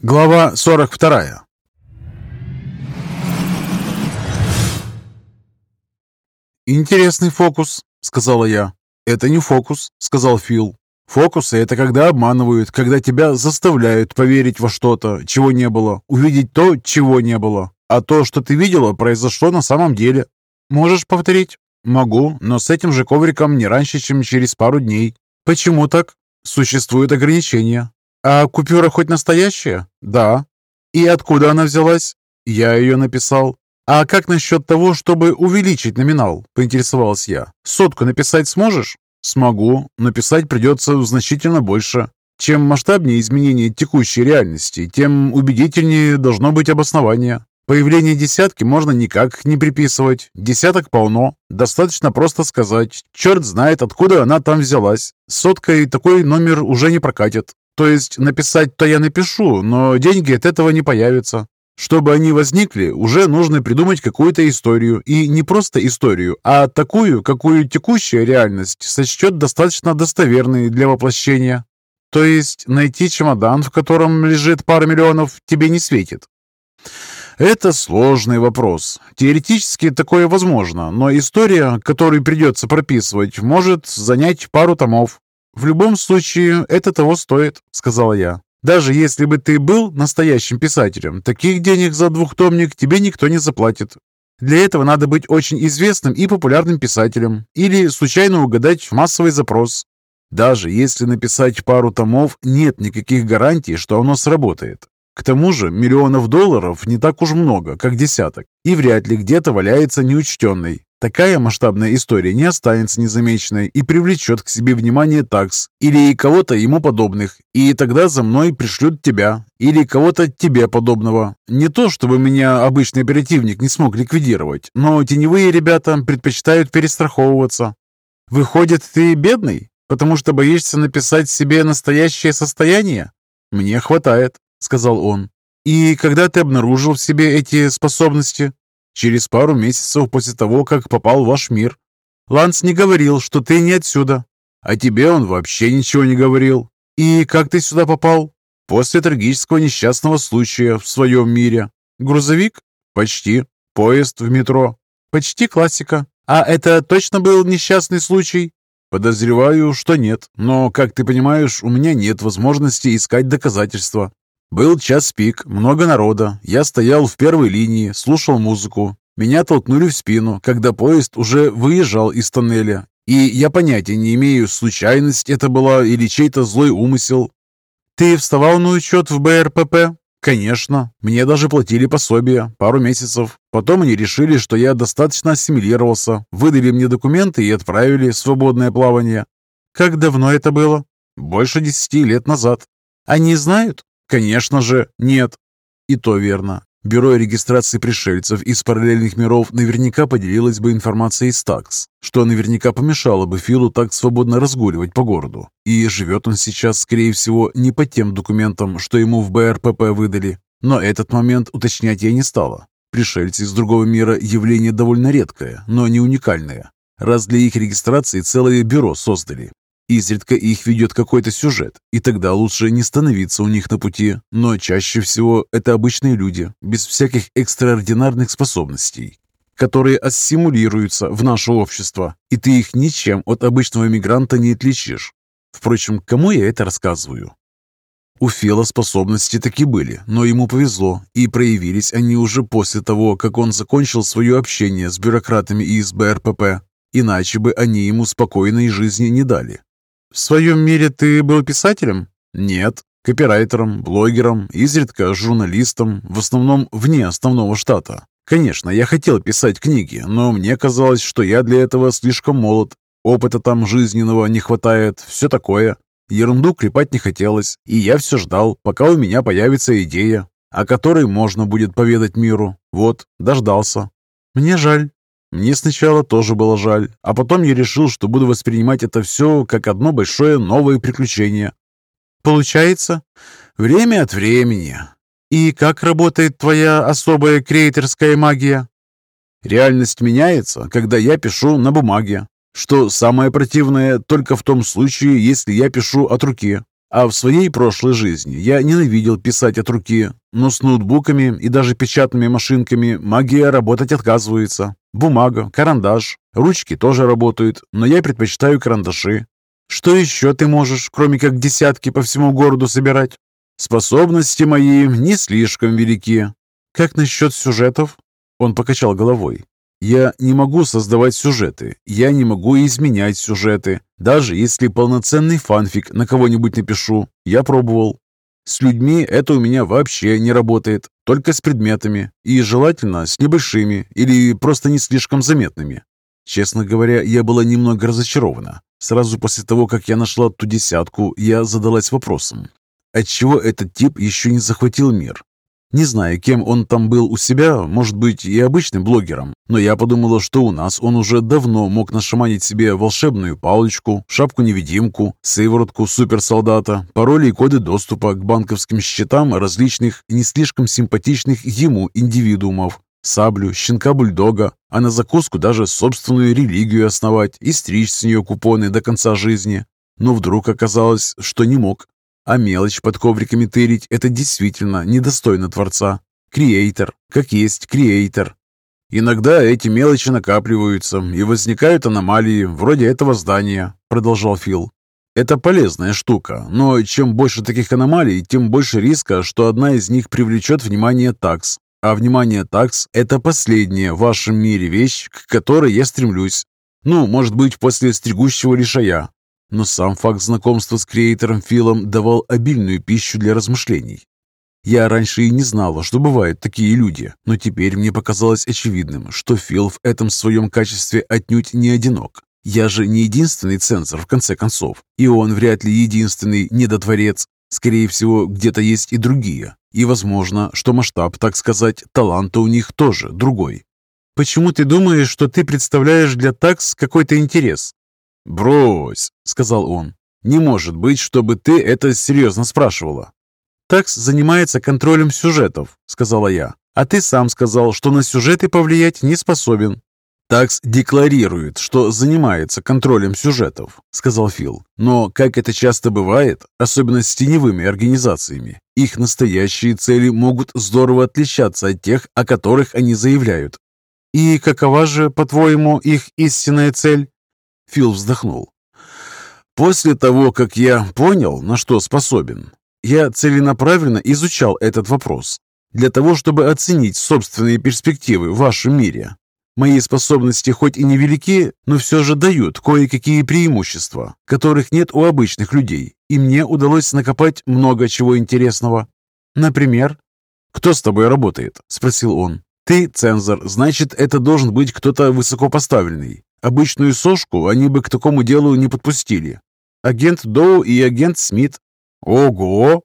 Глава 42 «Интересный фокус», — сказала я. «Это не фокус», — сказал Фил. «Фокусы — это когда обманывают, когда тебя заставляют поверить во что-то, чего не было, увидеть то, чего не было. А то, что ты видела, произошло на самом деле. Можешь повторить?» «Могу, но с этим же ковриком не раньше, чем через пару дней». «Почему так?» «Существуют ограничения». «А купюра хоть настоящая?» «Да». «И откуда она взялась?» «Я ее написал». «А как насчет того, чтобы увеличить номинал?» – поинтересовался я. «Сотку написать сможешь?» «Смогу. Написать придется значительно больше. Чем масштабнее изменение текущей реальности, тем убедительнее должно быть обоснование. Появление десятки можно никак не приписывать. Десяток полно. Достаточно просто сказать. Черт знает, откуда она там взялась. Соткой такой номер уже не прокатит. То есть написать-то я напишу, но деньги от этого не появятся. Чтобы они возникли, уже нужно придумать какую-то историю. И не просто историю, а такую, какую текущая реальность сочтет достаточно достоверной для воплощения. То есть найти чемодан, в котором лежит пара миллионов, тебе не светит. Это сложный вопрос. Теоретически такое возможно, но история, которую придется прописывать, может занять пару томов. В любом случае, это того стоит, сказала я. Даже если бы ты был настоящим писателем, таких денег за двухтомник тебе никто не заплатит. Для этого надо быть очень известным и популярным писателем или случайно угадать массовый запрос. Даже если написать пару томов, нет никаких гарантий, что оно сработает. К тому же миллионов долларов не так уж много, как десяток, и вряд ли где-то валяется неучтенный. Такая масштабная история не останется незамеченной и привлечет к себе внимание такс или кого-то ему подобных, и тогда за мной пришлют тебя или кого-то тебе подобного. Не то, чтобы меня обычный оперативник не смог ликвидировать, но теневые ребята предпочитают перестраховываться. Выходит, ты бедный, потому что боишься написать себе настоящее состояние? Мне хватает. — сказал он. «И когда ты обнаружил в себе эти способности?» «Через пару месяцев после того, как попал в ваш мир. Ланс не говорил, что ты не отсюда. А тебе он вообще ничего не говорил. И как ты сюда попал?» «После трагического несчастного случая в своем мире. Грузовик?» «Почти. Поезд в метро?» «Почти классика. А это точно был несчастный случай?» «Подозреваю, что нет. Но, как ты понимаешь, у меня нет возможности искать доказательства. Был час пик, много народа. Я стоял в первой линии, слушал музыку. Меня толкнули в спину, когда поезд уже выезжал из тоннеля. И я понятия не имею, случайность это была или чей-то злой умысел. «Ты вставал на учет в БРПП?» «Конечно. Мне даже платили пособие, пару месяцев. Потом они решили, что я достаточно ассимилировался, выдали мне документы и отправили в свободное плавание». «Как давно это было?» «Больше десяти лет назад». «Они знают?» Конечно же, нет. И то верно. Бюро регистрации пришельцев из параллельных миров наверняка поделилось бы информацией с ТАКС, что наверняка помешало бы Филу так свободно разгуливать по городу. И живет он сейчас, скорее всего, не по тем документам, что ему в БРПП выдали. Но этот момент уточнять я не стала. Пришельцы из другого мира – явление довольно редкое, но не уникальное. Раз для их регистрации целое бюро создали, Изредка их ведет какой-то сюжет, и тогда лучше не становиться у них на пути, но чаще всего это обычные люди, без всяких экстраординарных способностей, которые ассимулируются в наше общество, и ты их ничем от обычного мигранта не отличишь. Впрочем, кому я это рассказываю? У Фела способности таки были, но ему повезло, и проявились они уже после того, как он закончил свое общение с бюрократами из БРПП, иначе бы они ему спокойной жизни не дали. В своем мире ты был писателем? Нет. Копирайтером, блогером, изредка журналистом, в основном вне основного штата. Конечно, я хотел писать книги, но мне казалось, что я для этого слишком молод. Опыта там жизненного не хватает, все такое. Ерунду клепать не хотелось, и я все ждал, пока у меня появится идея, о которой можно будет поведать миру. Вот, дождался. Мне жаль. Мне сначала тоже было жаль, а потом я решил, что буду воспринимать это все как одно большое новое приключение. Получается? Время от времени. И как работает твоя особая креаторская магия? Реальность меняется, когда я пишу на бумаге. Что самое противное, только в том случае, если я пишу от руки. А в своей прошлой жизни я ненавидел писать от руки, но с ноутбуками и даже печатными машинками магия работать отказывается. Бумага, карандаш, ручки тоже работают, но я предпочитаю карандаши. Что еще ты можешь, кроме как десятки по всему городу собирать? Способности мои не слишком велики. Как насчет сюжетов? Он покачал головой. Я не могу создавать сюжеты, я не могу изменять сюжеты. Даже если полноценный фанфик на кого-нибудь напишу, я пробовал. С людьми это у меня вообще не работает, только с предметами, и желательно с небольшими или просто не слишком заметными. Честно говоря, я была немного разочарована. Сразу после того, как я нашла ту десятку, я задалась вопросом, отчего этот тип еще не захватил мир? Не знаю, кем он там был у себя, может быть, и обычным блогером, но я подумала, что у нас он уже давно мог нашаманить себе волшебную палочку, шапку-невидимку, сыворотку суперсолдата, пароли и коды доступа к банковским счетам различных не слишком симпатичных ему индивидуумов, саблю, щенка-бульдога, а на закуску даже собственную религию основать и стричь с нее купоны до конца жизни. Но вдруг оказалось, что не мог. А мелочь под ковриками тырить – это действительно недостойно Творца. Креатор, как есть креатор. Иногда эти мелочи накапливаются, и возникают аномалии, вроде этого здания, продолжал Фил. Это полезная штука, но чем больше таких аномалий, тем больше риска, что одна из них привлечет внимание такс. А внимание такс – это последняя в вашем мире вещь, к которой я стремлюсь. Ну, может быть, после стригущего лишая. Но сам факт знакомства с креатором Филом давал обильную пищу для размышлений. Я раньше и не знала, что бывают такие люди, но теперь мне показалось очевидным, что Фил в этом своем качестве отнюдь не одинок. Я же не единственный цензор, в конце концов, и он вряд ли единственный недотворец. Скорее всего, где-то есть и другие, и возможно, что масштаб, так сказать, таланта у них тоже другой. «Почему ты думаешь, что ты представляешь для такс какой-то интерес?» «Брось», — сказал он. «Не может быть, чтобы ты это серьезно спрашивала». «Такс занимается контролем сюжетов», — сказала я. «А ты сам сказал, что на сюжеты повлиять не способен». «Такс декларирует, что занимается контролем сюжетов», — сказал Фил. «Но, как это часто бывает, особенно с теневыми организациями, их настоящие цели могут здорово отличаться от тех, о которых они заявляют». «И какова же, по-твоему, их истинная цель?» Фил вздохнул. «После того, как я понял, на что способен, я целенаправленно изучал этот вопрос для того, чтобы оценить собственные перспективы в вашем мире. Мои способности хоть и невелики, но все же дают кое-какие преимущества, которых нет у обычных людей, и мне удалось накопать много чего интересного. Например, «Кто с тобой работает?» – спросил он. «Ты цензор, значит, это должен быть кто-то высокопоставленный. Обычную сошку они бы к такому делу не подпустили. Агент Доу и агент Смит. Ого!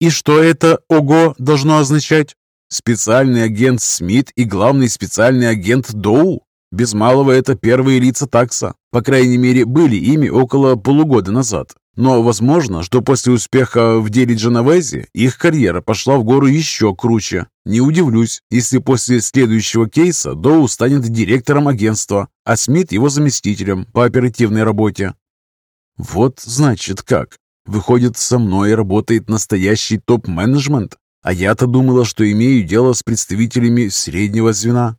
И что это «ого» должно означать? Специальный агент Смит и главный специальный агент Доу? Без малого это первые лица такса. По крайней мере, были ими около полугода назад. Но возможно, что после успеха в деле Дженовези их карьера пошла в гору еще круче. Не удивлюсь, если после следующего кейса Доу станет директором агентства, а Смит его заместителем по оперативной работе. Вот значит как. Выходит, со мной работает настоящий топ-менеджмент, а я-то думала, что имею дело с представителями среднего звена.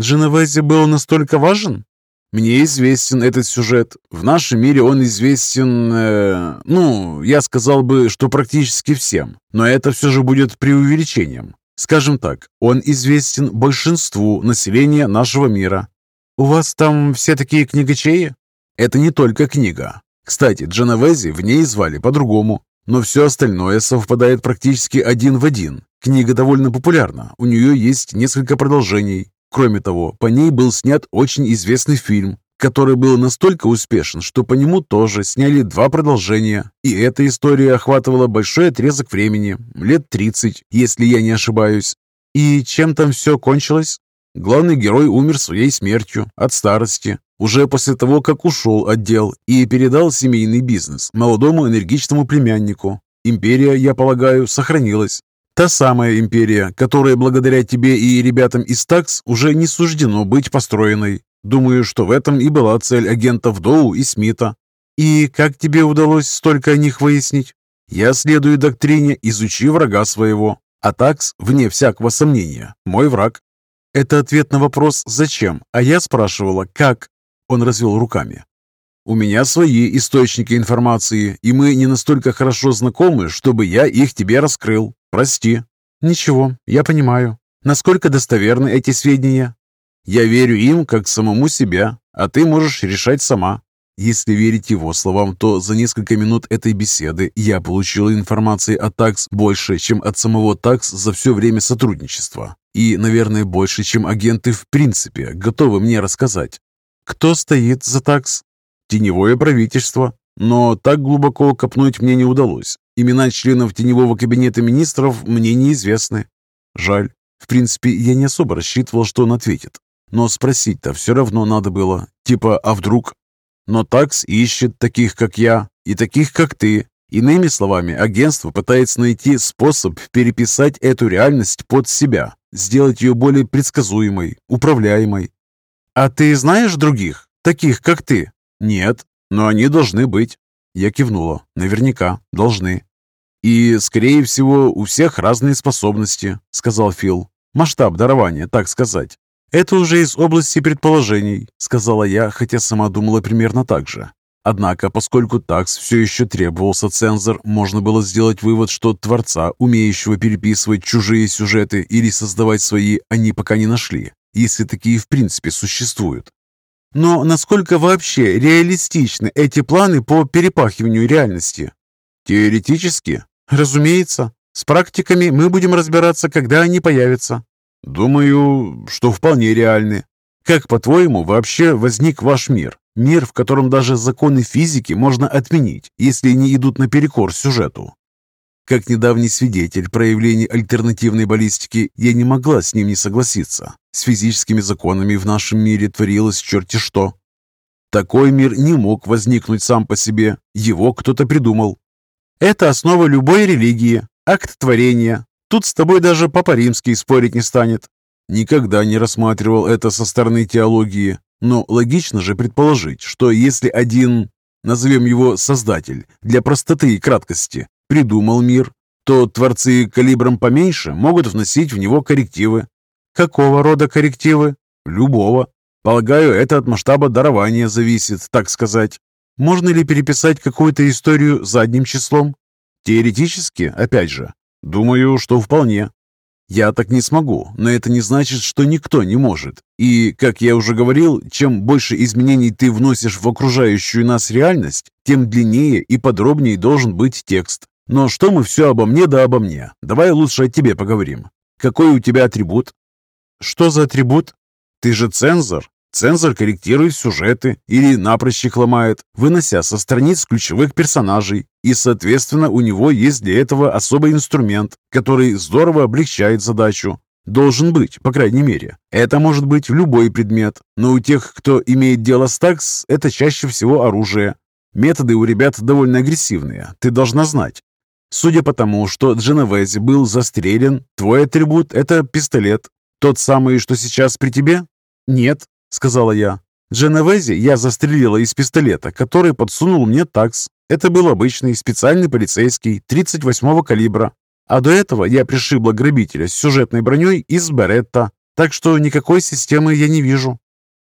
Дженовези был настолько важен? Мне известен этот сюжет. В нашем мире он известен, э, ну, я сказал бы, что практически всем. Но это все же будет преувеличением. Скажем так, он известен большинству населения нашего мира. У вас там все такие книгачеи? Это не только книга. Кстати, Дженовези в ней звали по-другому. Но все остальное совпадает практически один в один. Книга довольно популярна. У нее есть несколько продолжений. Кроме того, по ней был снят очень известный фильм, который был настолько успешен, что по нему тоже сняли два продолжения. И эта история охватывала большой отрезок времени, лет 30, если я не ошибаюсь. И чем там все кончилось? Главный герой умер своей смертью от старости, уже после того, как ушел от дел и передал семейный бизнес молодому энергичному племяннику. Империя, я полагаю, сохранилась. Та самая империя, которая благодаря тебе и ребятам из ТАКС уже не суждено быть построенной. Думаю, что в этом и была цель агентов Доу и Смита. И как тебе удалось столько о них выяснить? Я следую доктрине «изучи врага своего», а такс, вне всякого сомнения, мой враг. Это ответ на вопрос «зачем?», а я спрашивала «как?». Он развел руками. У меня свои источники информации, и мы не настолько хорошо знакомы, чтобы я их тебе раскрыл. Прости. Ничего, я понимаю. Насколько достоверны эти сведения? Я верю им как самому себя, а ты можешь решать сама. Если верить его словам, то за несколько минут этой беседы я получил информации о ТАКС больше, чем от самого ТАКС за все время сотрудничества. И, наверное, больше, чем агенты в принципе готовы мне рассказать. Кто стоит за ТАКС? Теневое правительство. Но так глубоко копнуть мне не удалось. Имена членов теневого кабинета министров мне неизвестны. Жаль. В принципе, я не особо рассчитывал, что он ответит. Но спросить-то все равно надо было. Типа, а вдруг? Но ТАКС ищет таких, как я, и таких, как ты. Иными словами, агентство пытается найти способ переписать эту реальность под себя, сделать ее более предсказуемой, управляемой. А ты знаешь других, таких, как ты? Нет, но они должны быть. Я кивнула. Наверняка, должны. «И, скорее всего, у всех разные способности», — сказал Фил. «Масштаб дарования, так сказать. «Это уже из области предположений», — сказала я, хотя сама думала примерно так же. Однако, поскольку такс все еще требовался цензор, можно было сделать вывод, что творца, умеющего переписывать чужие сюжеты или создавать свои, они пока не нашли, если такие в принципе существуют. Но насколько вообще реалистичны эти планы по перепахиванию реальности? Теоретически, разумеется. С практиками мы будем разбираться, когда они появятся. «Думаю, что вполне реальны. Как, по-твоему, вообще возник ваш мир? Мир, в котором даже законы физики можно отменить, если не идут наперекор сюжету?» Как недавний свидетель проявлений альтернативной баллистики, я не могла с ним не согласиться. С физическими законами в нашем мире творилось черти что. Такой мир не мог возникнуть сам по себе, его кто-то придумал. Это основа любой религии, акт творения, Тут с тобой даже Папа Римский спорить не станет. Никогда не рассматривал это со стороны теологии, но логично же предположить, что если один, назовем его Создатель, для простоты и краткости, придумал мир, то творцы калибром поменьше могут вносить в него коррективы. Какого рода коррективы? Любого. Полагаю, это от масштаба дарования зависит, так сказать. Можно ли переписать какую-то историю задним числом? Теоретически, опять же, Думаю, что вполне. Я так не смогу, но это не значит, что никто не может. И, как я уже говорил, чем больше изменений ты вносишь в окружающую нас реальность, тем длиннее и подробнее должен быть текст. Но что мы все обо мне да обо мне? Давай лучше о тебе поговорим. Какой у тебя атрибут? Что за атрибут? Ты же цензор. Цензор корректирует сюжеты или напрочь их ломает, вынося со страниц ключевых персонажей, и, соответственно, у него есть для этого особый инструмент, который здорово облегчает задачу. Должен быть, по крайней мере. Это может быть любой предмет, но у тех, кто имеет дело с такс, это чаще всего оружие. Методы у ребят довольно агрессивные, ты должна знать. Судя по тому, что Дженовези был застрелен, твой атрибут – это пистолет. Тот самый, что сейчас при тебе? Нет, — сказала я. Дженовези я застрелила из пистолета, который подсунул мне такс. Это был обычный специальный полицейский 38-го калибра. А до этого я пришибла грабителя с сюжетной броней из Беретта, так что никакой системы я не вижу.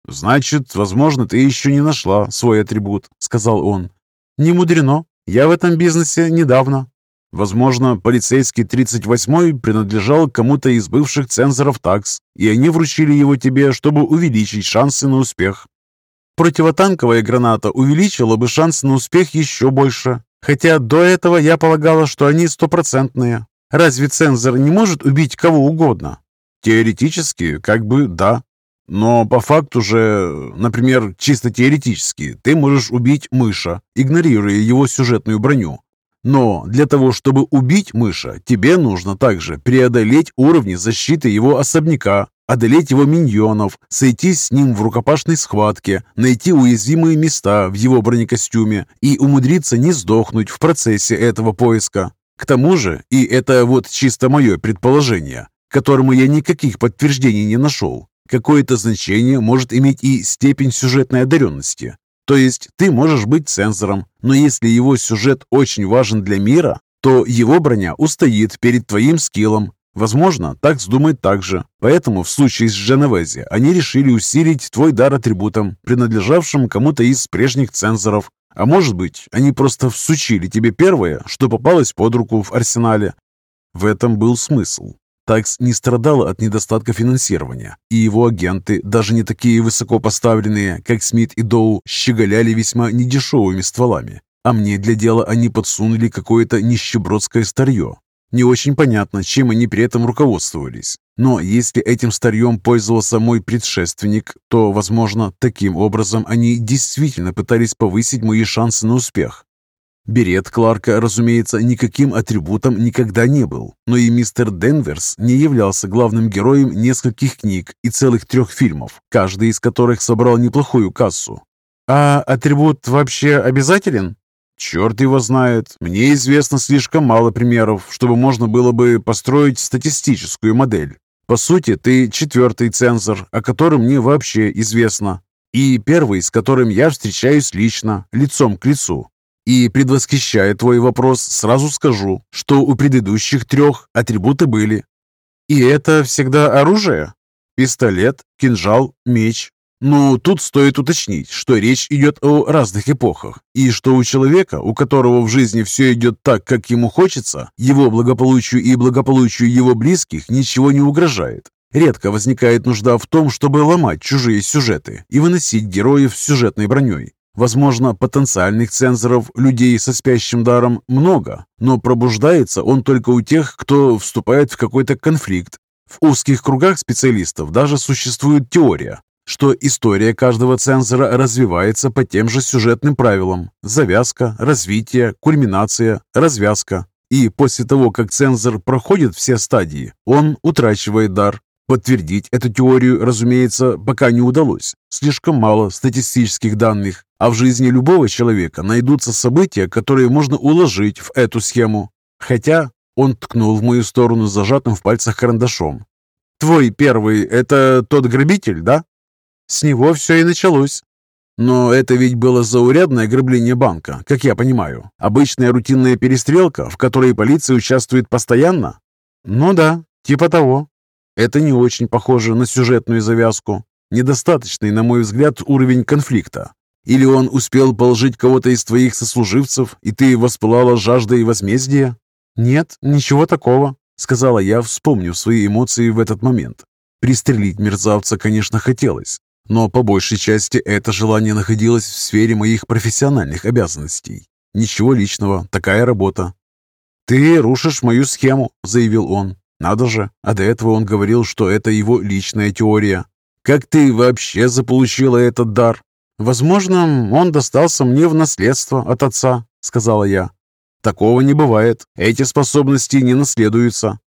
«Значит, возможно, ты еще не нашла свой атрибут», — сказал он. «Не мудрено. Я в этом бизнесе недавно. Возможно, полицейский 38-й принадлежал кому-то из бывших цензоров ТАКС, и они вручили его тебе, чтобы увеличить шансы на успех. Противотанковая граната увеличила бы шансы на успех еще больше, хотя до этого я полагала, что они стопроцентные. Разве цензор не может убить кого угодно? Теоретически, как бы да. Но по факту же, например, чисто теоретически, ты можешь убить мыша, игнорируя его сюжетную броню, но для того, чтобы убить мыша, тебе нужно также преодолеть уровни защиты его особняка, одолеть его миньонов, сойтись с ним в рукопашной схватке, найти уязвимые места в его бронекостюме и умудриться не сдохнуть в процессе этого поиска. К тому же, и это вот чисто мое предположение, которому я никаких подтверждений не нашел, какое-то значение может иметь и степень сюжетной одаренности. То есть ты можешь быть цензором, но если его сюжет очень важен для мира, то его броня устоит перед твоим скиллом. Возможно, так думает так же. Поэтому в случае с Дженовези они решили усилить твой дар атрибутом, принадлежавшим кому-то из прежних цензоров. А может быть, они просто всучили тебе первое, что попалось под руку в арсенале. В этом был смысл. Такс не страдала от недостатка финансирования, и его агенты, даже не такие высоко поставленные, как Смит и Доу, щеголяли весьма недешевыми стволами. А мне для дела они подсунули какое-то нищебродское старье. Не очень понятно, чем они при этом руководствовались. Но если этим старьем пользовался мой предшественник, то, возможно, таким образом они действительно пытались повысить мои шансы на успех. Берет Кларка, разумеется, никаким атрибутом никогда не был, но и мистер Денверс не являлся главным героем нескольких книг и целых трех фильмов, каждый из которых собрал неплохую кассу. «А атрибут вообще обязателен?» «Черт его знает. Мне известно слишком мало примеров, чтобы можно было бы построить статистическую модель. По сути, ты четвертый цензор, о котором мне вообще известно, и первый, с которым я встречаюсь лично, лицом к лицу. И, предвосхищая твой вопрос, сразу скажу, что у предыдущих трех атрибуты были. И это всегда оружие? Пистолет, кинжал, меч. Ну, тут стоит уточнить, что речь идет о разных эпохах, и что у человека, у которого в жизни все идет так, как ему хочется, его благополучию и благополучию его близких ничего не угрожает. Редко возникает нужда в том, чтобы ломать чужие сюжеты и выносить героев сюжетной броней. Возможно, потенциальных цензоров, людей со спящим даром, много, но пробуждается он только у тех, кто вступает в какой-то конфликт. В узких кругах специалистов даже существует теория, что история каждого цензора развивается по тем же сюжетным правилам. Завязка, развитие, кульминация, развязка. И после того, как цензор проходит все стадии, он утрачивает дар, Подтвердить эту теорию, разумеется, пока не удалось. Слишком мало статистических данных, а в жизни любого человека найдутся события, которые можно уложить в эту схему. Хотя он ткнул в мою сторону зажатым в пальцах карандашом. «Твой первый — это тот грабитель, да?» «С него все и началось». «Но это ведь было заурядное ограбление банка, как я понимаю. Обычная рутинная перестрелка, в которой полиция участвует постоянно?» «Ну да, типа того», это не очень похоже на сюжетную завязку. Недостаточный, на мой взгляд, уровень конфликта. Или он успел положить кого-то из твоих сослуживцев, и ты воспылала жаждой возмездия? Нет, ничего такого, сказала я, вспомнив свои эмоции в этот момент. Пристрелить мерзавца, конечно, хотелось, но по большей части это желание находилось в сфере моих профессиональных обязанностей. Ничего личного, такая работа. «Ты рушишь мою схему», — заявил он. Надо же, а до этого он говорил, что это его личная теория. Как ты вообще заполучила этот дар? Возможно, он достался мне в наследство от отца, сказала я. Такого не бывает. Эти способности не наследуются.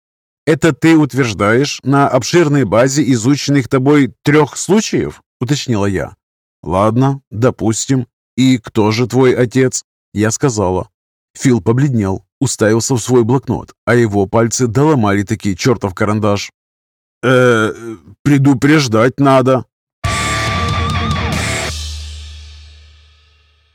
Это ты утверждаешь на обширной базе изученных тобой трех случаев? Уточнила я. Ладно, допустим. И кто же твой отец? Я сказала. Фил побледнел, уставился в свой блокнот, а его пальцы доломали таки чертов карандаш. э предупреждать надо»,